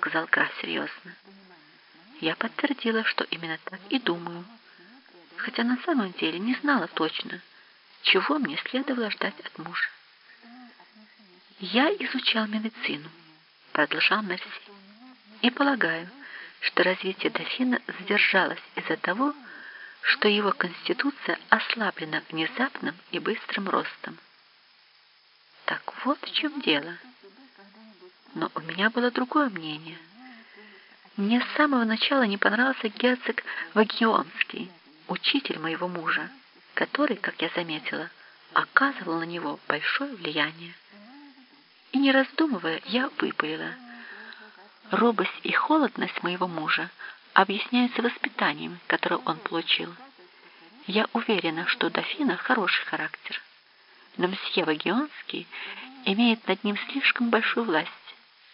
сказал граф серьезно. Я подтвердила, что именно так и думаю, хотя на самом деле не знала точно, чего мне следовало ждать от мужа. «Я изучал медицину», — продолжал Мерси, «и полагаю, что развитие дофина задержалось из-за того, что его конституция ослаблена внезапным и быстрым ростом. Так вот в чем дело. У меня было другое мнение. Мне с самого начала не понравился герцог Вагионский, учитель моего мужа, который, как я заметила, оказывал на него большое влияние. И не раздумывая, я выпалила. Робость и холодность моего мужа объясняются воспитанием, которое он получил. Я уверена, что у дофина хороший характер, но мсье Вагионский имеет над ним слишком большую власть,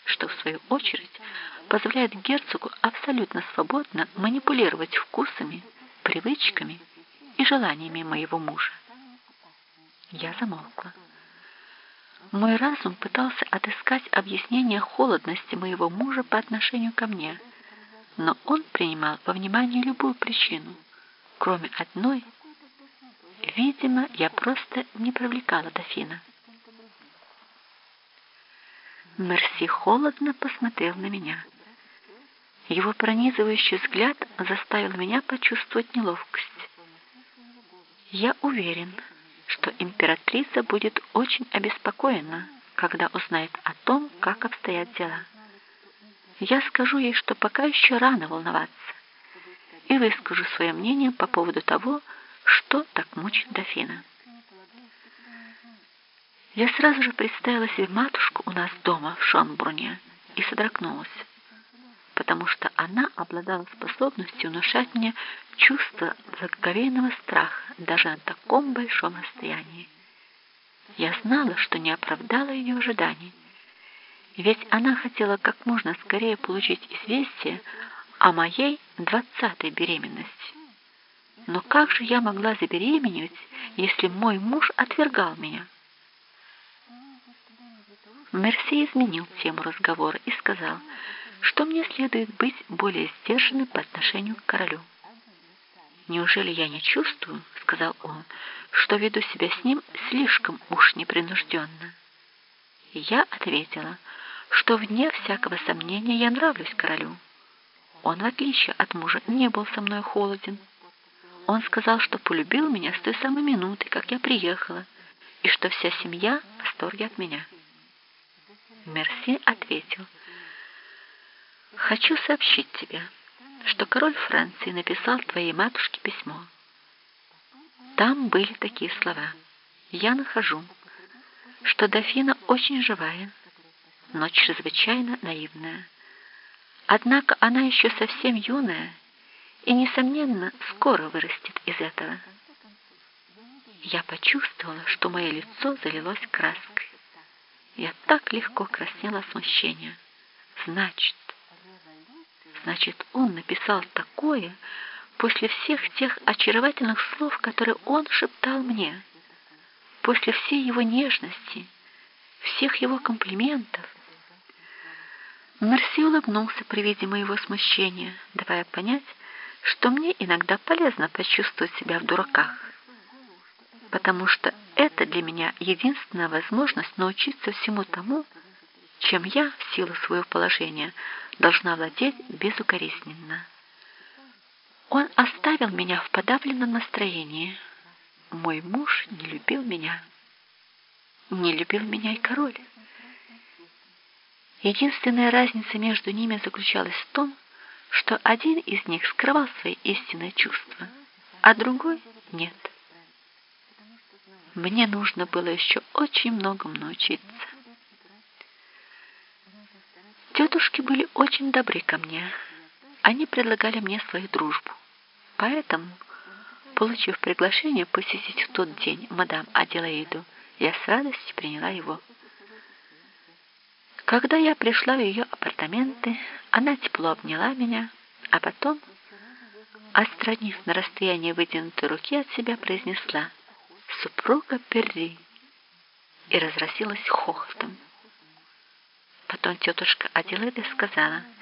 что, в свою очередь, позволяет герцогу абсолютно свободно манипулировать вкусами, привычками и желаниями моего мужа. Я замолкла. Мой разум пытался отыскать объяснение холодности моего мужа по отношению ко мне, но он принимал во внимание любую причину, кроме одной. Видимо, я просто не привлекала дофина. Мерси холодно посмотрел на меня. Его пронизывающий взгляд заставил меня почувствовать неловкость. Я уверен, что императрица будет очень обеспокоена, когда узнает о том, как обстоят дела. Я скажу ей, что пока еще рано волноваться, и выскажу свое мнение по поводу того, что так мучит дофина. Я сразу же представила себе матушку у нас дома в Шонбруне и содрогнулась, потому что она обладала способностью внушать мне чувство заговейного страха даже на таком большом расстоянии. Я знала, что не оправдала ее ожиданий, ведь она хотела как можно скорее получить известие о моей двадцатой беременности. Но как же я могла забеременеть, если мой муж отвергал меня? Мерси изменил тему разговора и сказал, что мне следует быть более сдержанным по отношению к королю. «Неужели я не чувствую, — сказал он, — что веду себя с ним слишком уж непринужденно?» Я ответила, что вне всякого сомнения я нравлюсь королю. Он, в отличие от мужа, не был со мной холоден. Он сказал, что полюбил меня с той самой минуты, как я приехала, и что вся семья в восторге от меня. Мерси ответил, «Хочу сообщить тебе, что король Франции написал твоей матушке письмо. Там были такие слова. Я нахожу, что дофина очень живая, но чрезвычайно наивная. Однако она еще совсем юная и, несомненно, скоро вырастет из этого. Я почувствовала, что мое лицо залилось краской. Я так легко краснела от смущения. Значит, значит, он написал такое после всех тех очаровательных слов, которые он шептал мне, после всей его нежности, всех его комплиментов. Мерси улыбнулся при виде моего смущения, давая понять, что мне иногда полезно почувствовать себя в дураках, потому что это для меня единственная возможность научиться всему тому, чем я, в силу своего положения, должна владеть безукоризненно. Он оставил меня в подавленном настроении. Мой муж не любил меня. Не любил меня и король. Единственная разница между ними заключалась в том, что один из них скрывал свои истинные чувства, а другой — нет. Мне нужно было еще очень многому научиться. Тетушки были очень добры ко мне. Они предлагали мне свою дружбу. Поэтому, получив приглашение посетить в тот день мадам Аделаиду, я с радостью приняла его. Когда я пришла в ее апартаменты, она тепло обняла меня, а потом, отстранив на расстояние вытянутой руки от себя, произнесла «Супруга Перри» и разразилась хохотом. Потом тетушка Аделеда сказала –